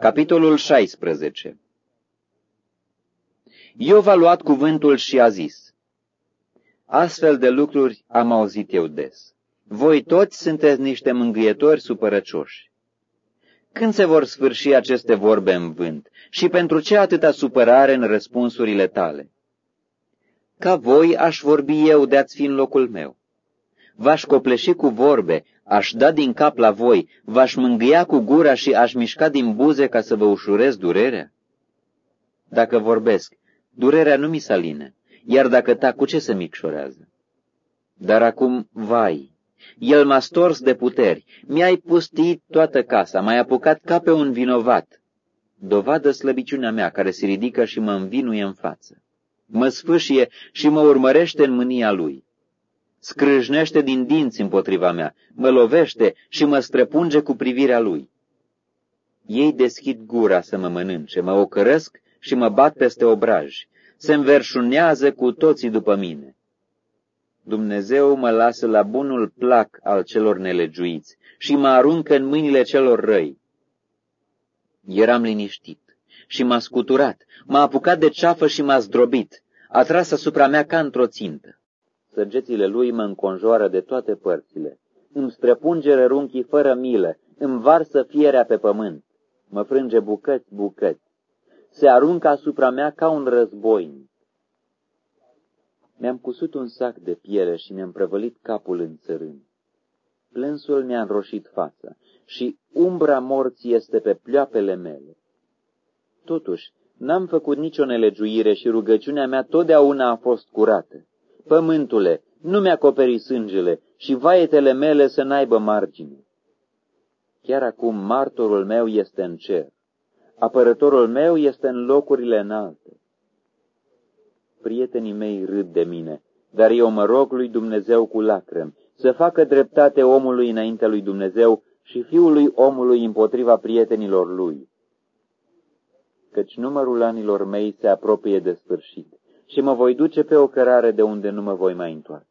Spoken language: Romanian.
Capitolul 16 Iov a luat cuvântul și a zis, Astfel de lucruri am auzit eu des. Voi toți sunteți niște mângâietori supărăcioși. Când se vor sfârși aceste vorbe în vânt și pentru ce atâta supărare în răspunsurile tale? Ca voi aș vorbi eu de-ați fi în locul meu. V-aș copleși cu vorbe, aș da din cap la voi, v-aș mângâia cu gura și aș mișca din buze ca să vă ușurez durerea? Dacă vorbesc, durerea nu mi saline, iar dacă tac, cu ce se micșorează? Dar acum, vai, el m-a stors de puteri, mi-ai pustit toată casa, m-ai apucat ca pe un vinovat. Dovadă slăbiciunea mea care se ridică și mă învinuie în față. Mă sfâșie și mă urmărește în mânia lui scrâșnește din dinți împotriva mea, mă lovește și mă străpunge cu privirea lui. Ei deschid gura să mă mănânce, mă ocărăsc și mă bat peste obraj, se înverșunează cu toții după mine. Dumnezeu mă lasă la bunul plac al celor nelegiuiți și mă aruncă în mâinile celor răi. Eram liniștit și m-a scuturat, m-a apucat de ceafă și m-a zdrobit, a tras asupra mea ca într-o țintă. Săgețile lui mă înconjoară de toate părțile. Îmi străpunge rărunchii fără milă, îmi varsă fierea pe pământ. Mă frânge bucăți, bucăți. Se aruncă asupra mea ca un războinic. Mi-am cusut un sac de piele și mi-am prăvălit capul în țărâni. Plânsul mi-a înroșit fața și umbra morții este pe pleoapele mele. Totuși, n-am făcut nicio nelegiuire și rugăciunea mea totdeauna a fost curată. Pământule, nu mi-acoperi sângele și vaietele mele să n-aibă margine. Chiar acum martorul meu este în cer, apărătorul meu este în locurile înalte. Prietenii mei râd de mine, dar eu mă rog lui Dumnezeu cu lacrimi, să facă dreptate omului înaintea lui Dumnezeu și fiului omului împotriva prietenilor lui. Căci numărul anilor mei se apropie de sfârșit și mă voi duce pe o cărare de unde nu mă voi mai întoarce.